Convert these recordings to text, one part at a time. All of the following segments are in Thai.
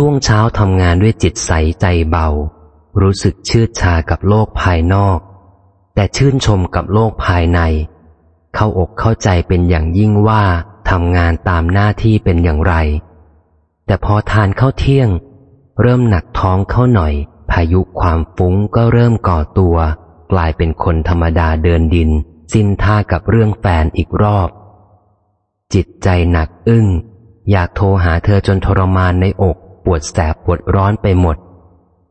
ช่วงเช้าทำงานด้วยจิตใสใจเบา รู้สึกชืดชากับโลกภายนอก แต่ชื่นชมกับโลกภายใน เข้าอกเข้าใจเป็นอย่างยิ่งว่าทำงานตามหน้าที่เป็นอย่างไร แต่พอทานเข้าเที่ยง เริ่มหนักท้องเข้าหน่อย พายุความฟุ้งก็เริ่มก่อตัว กลายเป็นคนธรรมดาเดินดิน สิ้นท่ากับเรื่องแฟนอีกรอบ จิตใจหนักอึ้ง อยากโทรหาเธอจนทรมานในอก วดแสบปวดร้อนไปหมด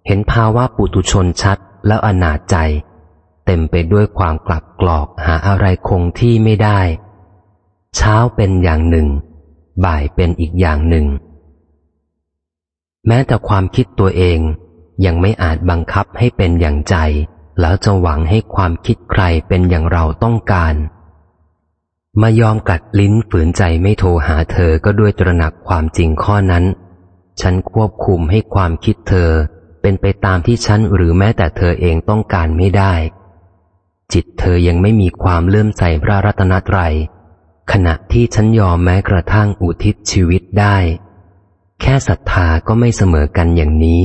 เห็นภาวะปุตุชนชัดแล้วอนาจใจ เต็มไปด้วยความกลับกรอกหาอะไรคงที่ไม่ได้ เช้าเป็นอย่างหนึ่ง บ่ายเป็นอีกอย่างหนึ่ง แม้แต่ความคิดตัวเองยังไม่อาจบังคับให้เป็นอย่างใจ แล้วจะหวังให้ความคิดใครเป็นอย่างเราต้องการ มายอมกัดลิ้นฝืนใจไม่โทรหาเธอก็ด้วยตระหนักความจริงข้อนั้น ฉันควบคุมให้ความคิดเธอ เป็นไปตามที่ฉันหรือแม้แต่เธอเองต้องการไม่ได้ จิตเธอยังไม่มีความเลื่อมใสพระรัตนตรัย ขณะที่ฉันยอมแม้กระทั่งอุทิศชีวิตได้ แค่ศรัทธาก็ไม่เสมอกันอย่างนี้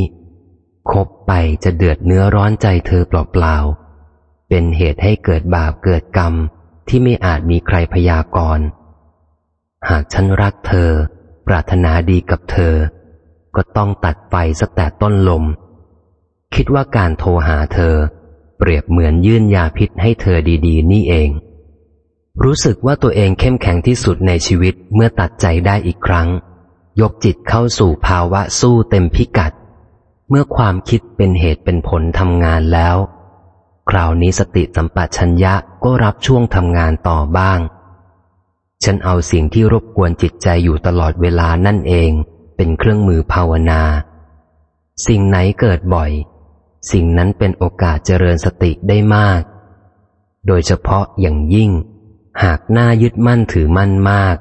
คบไปจะเดือดเนื้อร้อนใจเธอเปล่าๆ เป็นเหตุให้เกิดบาปเกิดกรรมที่ไม่อาจมีใครพยากรณ์หากฉันรักเธอ ปรารถนาดีกับเธอ ก็ต้องตัดไฟสแต่ต้นลม คิดว่าการโทรหาเธอ เปรียบเหมือนยื่นยาพิษให้เธอดีๆ นี่เอง รู้สึกว่าตัวเองเข้มแข็งที่สุดในชีวิตเมื่อตัดใจได้อีกครั้ง ยกจิตเข้าสู่ภาวะสู้เต็มพิกัด เมื่อความคิดเป็นเหตุเป็นผลทำงานแล้ว คราวนี้สติสัมปชัญญะก็รับช่วงทำงานต่อบ้างฉันเอาสิ่งที่รบกวนจิตใจอยู่ตลอดเวลานั่นเอง เป็นเครื่องมือภาวนา สิ่งไหนเกิดบ่อย สิ่งนั้นเป็นโอกาสเจริญสติได้มาก โดยเฉพาะอย่างยิ่ง หากหน้ายึดมั่นถือมั่นมาก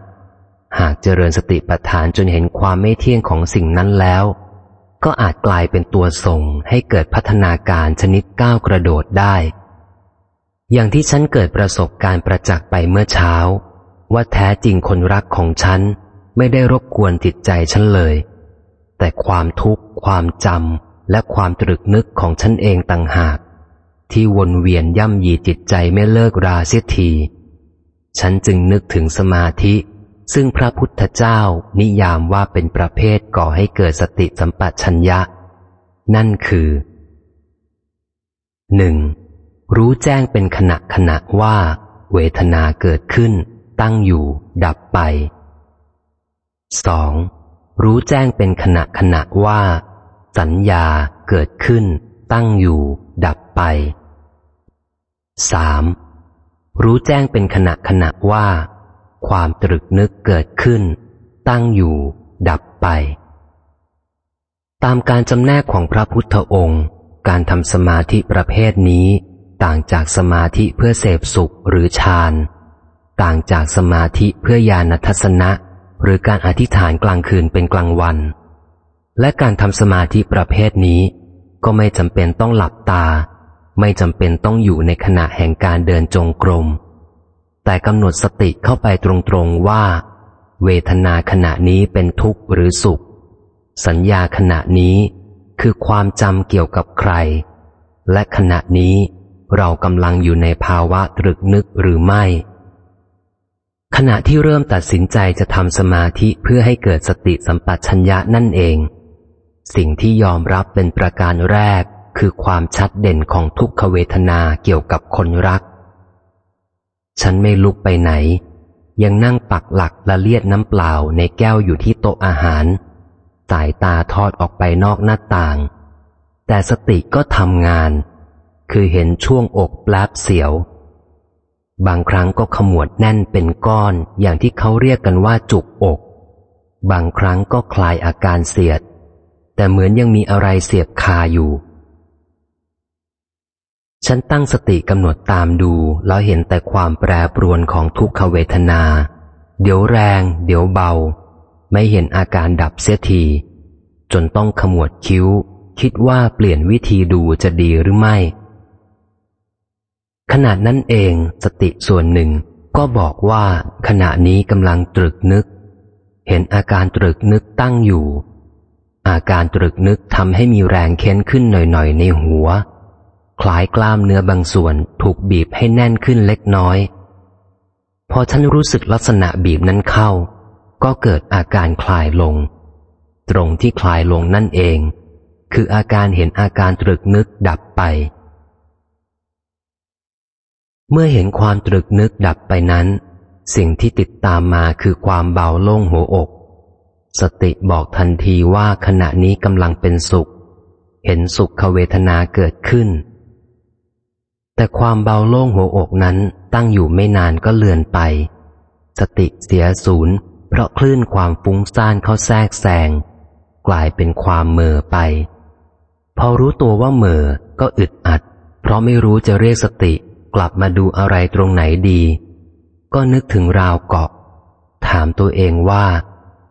หากเจริญสติปัฏฐานจนเห็นความไม่เที่ยงของสิ่งนั้นแล้ว ก็อาจกลายเป็นตัวส่งให้เกิดพัฒนาการชนิดก้าวกระโดดได้ อย่างที่ฉันเกิดประสบการณ์ประจักษ์ไปเมื่อเช้า ว่าแท้จริงคนรักของฉัน ไม่ได้รบกวนจิตใจฉันเลย แต่ความทุกข์ ความจำและความตรึกนึกของฉันเองต่างหาก ที่วนเวียนย่ำยีจิตใจไม่เลิกราเสียที ฉันจึงนึกถึงสมาธิ ซึ่งพระพุทธเจ้านิยามว่าเป็นประเภทก่อให้เกิดสติสัมปชัญญะ นั่นคือหนึ่งรู้แจ้งเป็นขณะขณะว่า เวทนาเกิดขึ้น ตั้งอยู่ ดับไป 2. รู้แจ้งเป็นขณะขณะว่า สัญญาเกิดขึ้น ตั้งอยู่ ดับไป 3. รู้แจ้งเป็นขณะขณะว่า ความตรึกนึกเกิดขึ้น ตั้งอยู่ ดับไป ตามการจำแนกของพระพุทธองค์ การทำสมาธิประเภทนี้ ต่างจากสมาธิเพื่อเสพสุขหรือฌาน ต่างจากสมาธิเพื่อญาณทัศนะ หรือการอธิษฐานกลางคืนเป็นกลางวัน และการทำสมาธิประเภทนี้ ก็ไม่จำเป็นต้องหลับตา ไม่จำเป็นต้องอยู่ในขณะแห่งการเดินจงกรม แต่กำหนดสติเข้าไปตรงๆว่า เวทนาขณะนี้เป็นทุกข์หรือสุข สัญญาขณะนี้คือความจำเกี่ยวกับใคร และขณะนี้เรากำลังอยู่ในภาวะตรึกนึกหรือไม่ ขณะที่เริ่มตัดสินใจจะทำสมาธิเพื่อให้เกิดสติสัมปชัญญะนั่นเอง สิ่งที่ยอมรับเป็นประการแรกคือความชัดเด่นของทุกขเวทนาเกี่ยวกับคนรัก ฉันไม่ลุกไปไหน ยังนั่งปักหลักละเลียดน้ำเปล่าในแก้วอยู่ที่โต๊ะอาหาร สายตาทอดออกไปนอกหน้าต่าง แต่สติก็ทำงาน คือเห็นช่วงอกแปลบเสียว บางครั้งก็ขมวดแน่นเป็นก้อนอย่างที่เขาเรียกกันว่าจุกอก บางครั้งก็คลายอาการเสียด แต่เหมือนยังมีอะไรเสียบคาอยู่ ฉันตั้งสติกำหนดตามดู แล้วเห็นแต่ความแปรปรวนของทุกขเวทนา เดี๋ยวแรง เดี๋ยวเบา ไม่เห็นอาการดับเสียที จนต้องขมวดคิ้ว คิดว่าเปลี่ยนวิธีดูจะดีหรือไม่ ขณะนั้นเองสติส่วนหนึ่งก็บอกว่าขณะนี้กำลังตรึกนึก เห็นอาการตรึกนึกตั้งอยู่ อาการตรึกนึกทำให้มีแรงเค้นขึ้นหน่อยๆในหัว คล้ายกล้ามเนื้อบางส่วนถูกบีบให้แน่นขึ้นเล็กน้อย พอฉันรู้สึกลักษณะบีบนั้นเข้า ก็เกิดอาการคลายลง ตรงที่คลายลงนั่นเอง คืออาการเห็นอาการตรึกนึกดับไป เมื่อเห็นความตรึกนึกดับไปนั้น สิ่งที่ติดตามมาคือความเบาโล่งหัวอก สติบอกทันทีว่าขณะนี้กำลังเป็นสุข เห็นสุขเวทนาเกิดขึ้น แต่ความเบาโล่งหัวอกนั้นตั้งอยู่ไม่นานก็เลือนไป สติเสียศูนย์เพราะคลื่นความฟุ้งซ่านเข้าแทรกแซงกลายเป็นความเมือไป พอรู้ตัวว่าเมือก็อึดอัด เพราะไม่รู้จะเรียกสติ กลับมาดูอะไรตรงไหนดี ก็นึกถึงราวเกาะ ถามตัวเองว่า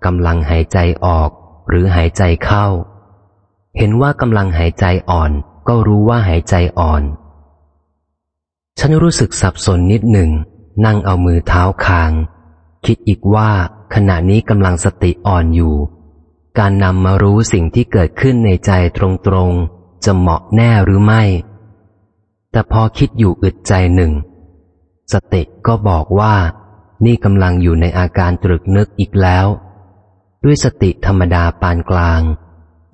กำลังหายใจออกหรือหายใจเข้า เห็นว่ากำลังหายใจอ่อนก็รู้ว่าหายใจอ่อน ฉันรู้สึกสับสนนิดหนึ่ง นั่งเอามือเท้าคาง คิดอีกว่าขณะนี้กำลังสติอ่อนอยู่ การนำมารู้สิ่งที่เกิดขึ้นในใจตรงๆ จะเหมาะแน่หรือไม่ แต่พอคิดอยู่อึดใจหนึ่ง สติก็บอกว่า นี่กำลังอยู่ในอาการตรึกนึกอีกแล้ว ด้วยสติธรรมดาปานกลาง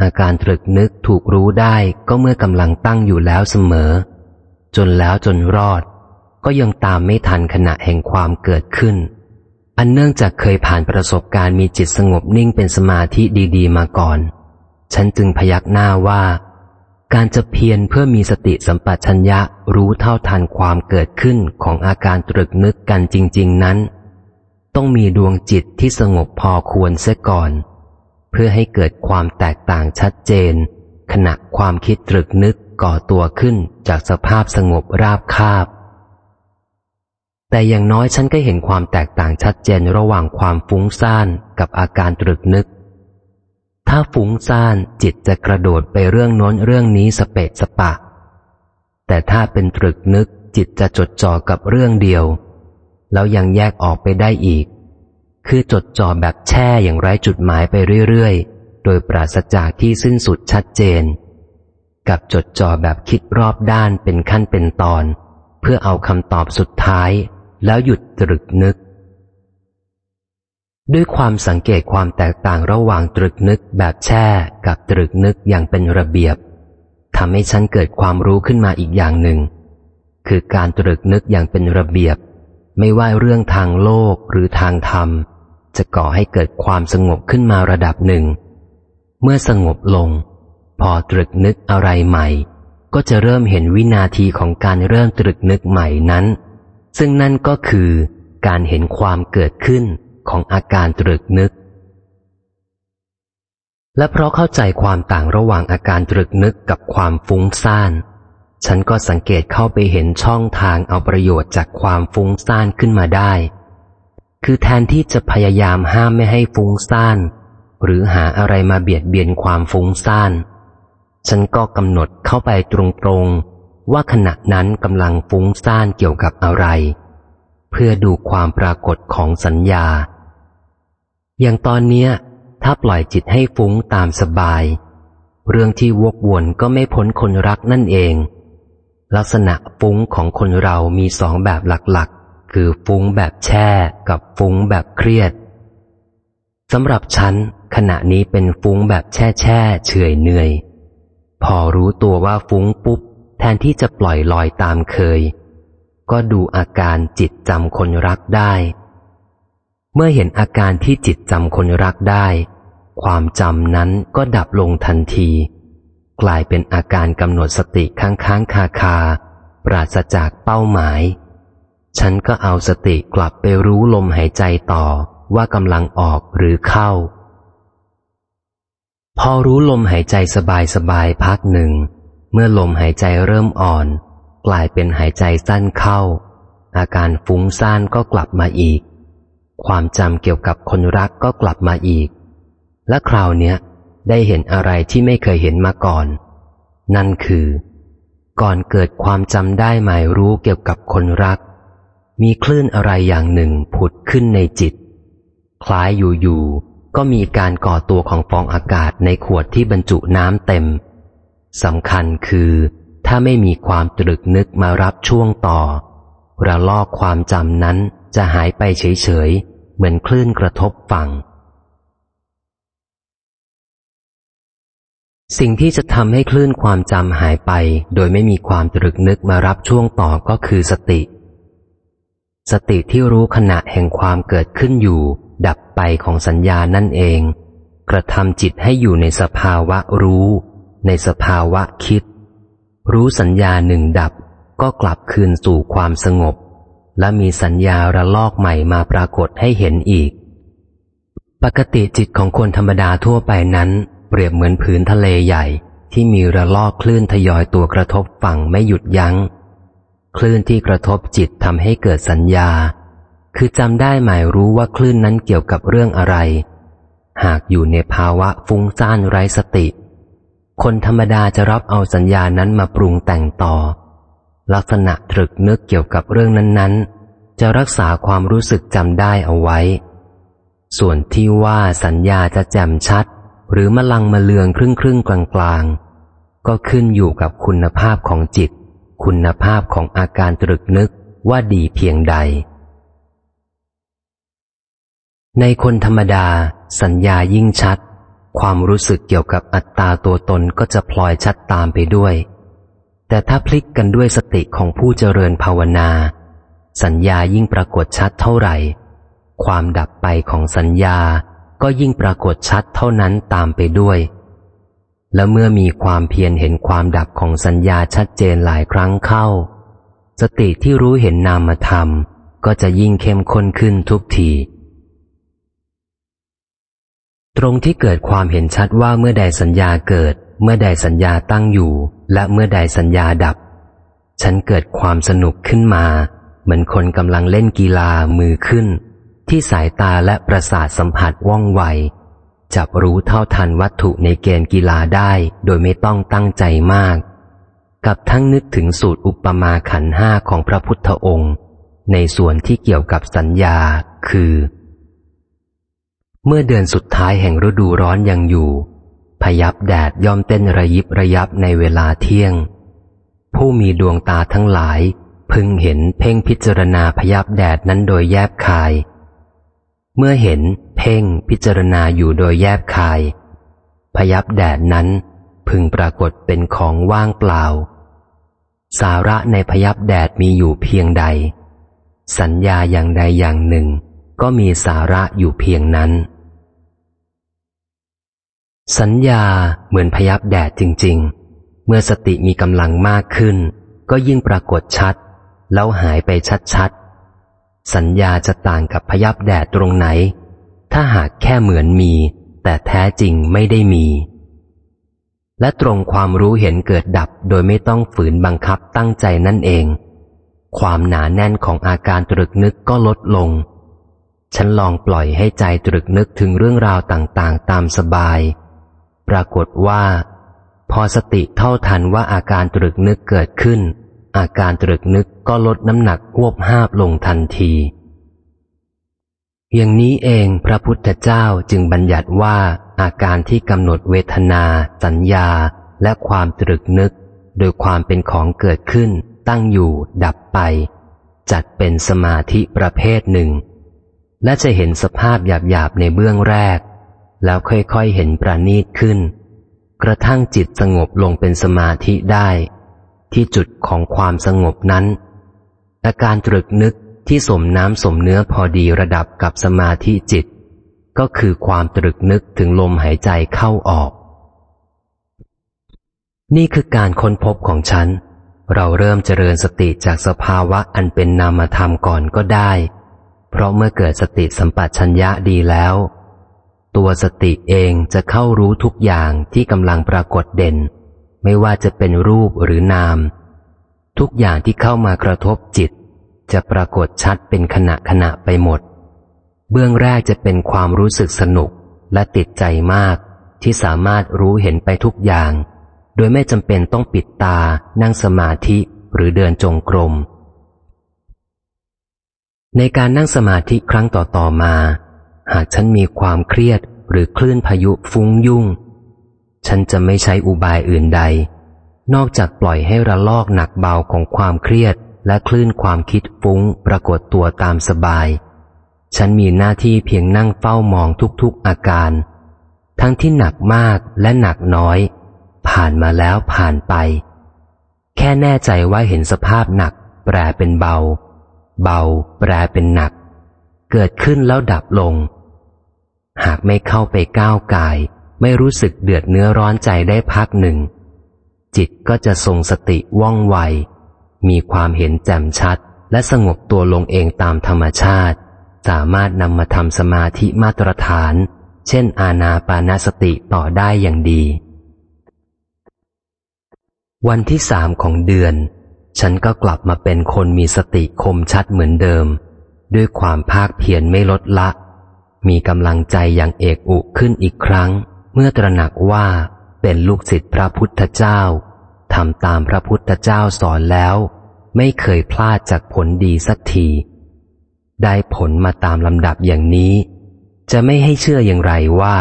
อาการตรึกนึกถูกรู้ได้ก็เมื่อกำลังตั้งอยู่แล้วเสมอ จนแล้วจนรอด ก็ยังตามไม่ทันขณะแห่งความเกิดขึ้น อันเนื่องจากเคยผ่านประสบการณ์มีจิตสงบนิ่งเป็นสมาธิดี ๆ มาก่อน ฉันจึงพยักหน้าว่า การจะเพียรเพื่อมีสติสัมปชัญญะรู้เท่าทันความเกิดขึ้นของอาการตรึกนึกกันจริง ๆ นั้น ต้องมีดวงจิตที่สงบพอควรเสียก่อน เพื่อให้เกิดความแตกต่างชัดเจน ขณะความคิดตรึกนึกก่อตัวขึ้นจากสภาพสงบราบคาบ แต่อย่างน้อยฉันก็เห็นความแตกต่างชัดเจนระหว่างความฟุ้งซ่านกับอาการตรึกนึก ถ้าฟุ้งซ่านจิตจะกระโดดไปเรื่องโน้นเรื่องนี้สเปะสปะ แต่ถ้าเป็นตรึกนึกจิตจะจดจ่อกับเรื่องเดียว แล้วยังแยกออกไปได้อีก คือจดจ่อแบบแช่อย่างไร้จุดหมายไปเรื่อยๆ โดยปราศจากที่สิ้นสุดชัดเจน กับจดจ่อแบบคิดรอบด้านเป็นขั้นเป็นตอน เพื่อเอาคำตอบสุดท้าย แล้วหยุดตรึกนึก ด้วยความสังเกตความแตกต่างระหว่างตรึกนึกแบบแช่กับตรึกนึกอย่างเป็นระเบียบทำให้ฉันเกิดความรู้ขึ้นมาอีกอย่างหนึ่ง คือการตรึกนึกอย่างเป็นระเบียบ ไม่ว่าเรื่องทางโลกหรือทางธรรม จะก่อให้เกิดความสงบขึ้นมาระดับหนึ่ง เมื่อสงบลง พอตรึกนึกอะไรใหม่ ก็จะเริ่มเห็นวินาทีของการเริ่มตรึกนึกใหม่นั้น ซึ่งนั่นก็คือการเห็นความเกิดขึ้น ของอาการตรึกนึก และเพราะเข้าใจความต่างระหว่างอาการตรึกนึกกับความฟุ้งซ่าน ฉันก็สังเกตเข้าไปเห็นช่องทางเอาประโยชน์จากความฟุ้งซ่านขึ้นมาได้ คือแทนที่จะพยายามห้ามไม่ให้ฟุ้งซ่าน หรือหาอะไรมาเบียดเบียนความฟุ้งซ่าน ฉันก็กำหนดเข้าไปตรงๆว่าขณะนั้นกำลังฟุ้งซ่านเกี่ยวกับอะไร เพื่อดูความปรากฏของสัญญา อย่างตอนเนี้ย ถ้าปล่อยจิตให้ฟุ้งตามสบาย เรื่องที่วกวนก็ไม่พ้นคนรักนั่นเอง ลักษณะฟุ้งของคนเรามีสองแบบหลักๆ คือฟุ้งแบบแช่กับฟุ้งแบบเครียดสำหรับฉันขณะนี้เป็นฟุ้งแบบแช่แช่เฉยเหนื่อย พอรู้ตัวว่าฟุ้งปุ๊บ แทนที่จะปล่อยลอยตามเคย ก็ดูอาการจิตจำคนรักได้ เมื่อเห็นอาการที่จิตจำคนรักได้ ความจำนั้นก็ดับลงทันที กลายเป็นอาการกำหนดสติค้างค้างคาคา ปราศจากเป้าหมาย ฉันก็เอาสติกลับไปรู้ลมหายใจต่อว่ากำลังออกหรือเข้า พอรู้ลมหายใจสบายสบายพักหนึ่ง เมื่อลมหายใจเริ่มอ่อน กลายเป็นหายใจสั้นเข้า อาการฟุ้งซ่านก็กลับมาอีก ความจำเกี่ยวกับคนรักก็กลับมาอีก และคราวเนี้ยได้เห็นอะไรที่ไม่เคยเห็นมาก่อน นั่นคือ ก่อนเกิดความจำได้หมายรู้เกี่ยวกับคนรัก มีคลื่นอะไรอย่างหนึ่งผุดขึ้นในจิต คล้ายอยู่ๆก็มีการก่อตัวของฟองอากาศในขวดที่บรรจุน้ำเต็มสำคัญคือ ถ้าไม่มีความตรึกนึกมารับช่วงต่อ ระลอกความจำนั้น จะหายไปเฉยๆ เหมือนคลื่นกระทบฝั่ง สิ่งที่จะทำให้คลื่นความจำหายไป โดยไม่มีความตรึกนึกมารับช่วงต่อก็คือสติ สติที่รู้ขณะแห่งความเกิดขึ้นอยู่ ดับไปของสัญญานั่นเอง กระทำจิตให้อยู่ในสภาวะรู้ ในสภาวะคิด รู้สัญญาหนึ่งดับก็กลับคืนสู่ความสงบ และมีสัญญาระลอกใหม่มาปรากฏให้เห็นอีก ปกติจิตของคนธรรมดาทั่วไปนั้น เปรียบเหมือนผืนทะเลใหญ่ที่มีระลอกคลื่นทยอยตัวกระทบฝั่งไม่หยุดยัง้ง คลื่นที่กระทบจิตทำให้เกิดสัญญา คือจำได้หมายรู้ว่าคลื่นนั้นเกี่ยวกับเรื่องอะไร หากอยู่ในภาวะฟุ้งซ่านไร้สติ คนธรรมดาจะรับเอาสัญญานั้นมาปรุงแต่งต่อ ลักษณะตรึกนึกเกี่ยวกับเรื่องนั้น ๆ จะรักษาความรู้สึกจำได้เอาไว้ ส่วนที่ว่าสัญญาจะแจ่มชัด หรือมลังมาเลืองครึ่งครึ่งกลางกลางก็ขึ้นอยู่กับคุณภาพของจิต คุณภาพของอาการตรึกนึกว่าดีเพียงใด ในคนธรรมดา สัญญายิ่งชัด ความรู้สึกเกี่ยวกับอัตตาตัวตนก็จะพลอยชัดตามไปด้วย แต่ถ้าพลิกกันด้วยสติของผู้เจริญภาวนา สัญญายิ่งปรากฏชัดเท่าไหร่ ความดับไปของสัญญาก็ยิ่งปรากฏชัดเท่านั้นตามไปด้วย และเมื่อมีความเพียรเห็นความดับของสัญญาชัดเจนหลายครั้งเข้า สติที่รู้เห็นนามธรรม ก็จะยิ่งเข้มข้นขึ้นทุกทีตรงที่เกิดความเห็นชัดว่าเมื่อใดสัญญาเกิด เมื่อใดสัญญาตั้งอยู่ และเมื่อใดสัญญาดับ ฉันเกิดความสนุกขึ้นมา เหมือนคนกำลังเล่นกีฬามือขึ้น ที่สายตาและประสาทสัมผัสว่องไวจับรู้เท่าทันวัตถุในเกณฑ์กีฬาได้โดยไม่ต้องตั้งใจมาก กับทั้งนึกถึงสูตรอุปมาขันห้าของพระพุทธองค์ ในส่วนที่เกี่ยวกับสัญญา คือ เมื่อเดือนสุดท้ายแห่งฤดูร้อนยังอยู่ พยับแดดย่อมเต้นระยิบระยับในเวลาเที่ยง ผู้มีดวงตาทั้งหลาย พึงเห็นเพ่งพิจารณาพยับแดดนั้นโดยแยบคาย เมื่อเห็นเพ่งพิจารณาอยู่โดยแยบคาย พยับแดดนั้นพึงปรากฏเป็นของว่างเปล่า สาระในพยับแดดมีอยู่เพียงใด สัญญาอย่างใดอย่างหนึ่ง ก็มีสาระอยู่เพียงนั้น สัญญาเหมือนพยับแดดจริง ๆ เมื่อสติมีกำลังมากขึ้น ก็ยิ่งปรากฏชัด แล้วหายไปชัดๆ สัญญาจะต่างกับพยับแดดตรงไหน ถ้าหากแค่เหมือนมี แต่แท้จริงไม่ได้มี และตรงความรู้เห็นเกิดดับโดยไม่ต้องฝืนบังคับตั้งใจนั่นเอง ความหนาแน่นของอาการตรึกนึกก็ลดลง ฉันลองปล่อยให้ใจตรึกนึกถึงเรื่องราวต่างๆ ตามสบาย ปรากฏว่า พอสติเท่าทันว่าอาการตรึกนึกเกิดขึ้น อาการตรึกนึกก็ลดน้ำหนักควบห้าบลงทันที อย่างนี้เองพระพุทธเจ้าจึงบัญญัติว่าอาการที่กำหนดเวทนา สัญญา และความตรึกนึก โดยความเป็นของเกิดขึ้น ตั้งอยู่ ดับไป จัดเป็นสมาธิประเภทหนึ่ง และจะเห็นสภาพหยาบๆในเบื้องแรก แล้วค่อยๆเห็นประณีตขึ้น กระทั่งจิตสงบลงเป็นสมาธิได้ ที่จุดของความสงบนั้น อาการตรึกนึกที่สมน้ำสมเนื้อพอดีระดับกับสมาธิจิต ก็คือความตรึกนึกถึงลมหายใจเข้าออก นี่คือการค้นพบของฉัน เราเริ่มเจริญสติจากสภาวะอันเป็นนามธรรมก่อนก็ได้ เพราะเมื่อเกิดสติสัมปชัญญะดีแล้ว ตัวสติเองจะเข้ารู้ทุกอย่างที่กำลังปรากฏเด่น ไม่ว่าจะเป็นรูปหรือนาม ทุกอย่างที่เข้ามากระทบจิต จะปรากฏชัดเป็นขณะขณะไปหมด เบื้องแรกจะเป็นความรู้สึกสนุกและติดใจมาก ที่สามารถรู้เห็นไปทุกอย่าง โดยไม่จำเป็นต้องปิดตา นั่งสมาธิหรือเดินจงกรมในการนั่งสมาธิครั้งต่อๆมา หากฉันมีความเครียดหรือคลื่นพายุฟุ้งยุ่ง ฉันจะไม่ใช้อุบายอื่นใด นอกจากปล่อยให้ระลอกหนักเบาของความเครียดและคลื่นความคิดฟุ้งปรากฏตัวตามสบาย ฉันมีหน้าที่เพียงนั่งเฝ้ามองทุกๆอาการ ทั้งที่หนักมากและหนักน้อย ผ่านมาแล้วผ่านไป แค่แน่ใจว่าเห็นสภาพหนัก แปรเป็นเบา เบา แปรเป็นหนัก เกิดขึ้นแล้วดับลง หากไม่เข้าไปก้าวกาย ไม่รู้สึกเดือดเนื้อร้อนใจได้พักหนึ่ง จิตก็จะทรงสติว่องไว มีความเห็นแจ่มชัด และสงบตัวลงเองตามธรรมชาติ สามารถนำมาทำสมาธิมาตรฐาน เช่น อาณาปานสติต่อได้อย่างดี วันที่สามของเดือน ฉันก็กลับมาเป็นคนมีสติคมชัดเหมือนเดิม ด้วยความภาคเพียรไม่ลดละ มีกำลังใจอย่างเอกอุขึ้นอีกครั้ง เมื่อตระหนักว่าเป็นลูกศิษย์พระพุทธเจ้าทำตามพระพุทธเจ้าสอนแล้ว ไม่เคยพลาดจากผลดีสักที ได้ผลมาตามลำดับอย่างนี้ จะไม่ให้เชื่ออย่างไรว่า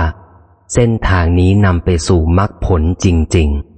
เส้นทางนี้นำไปสู่มรรคผลจริง ๆ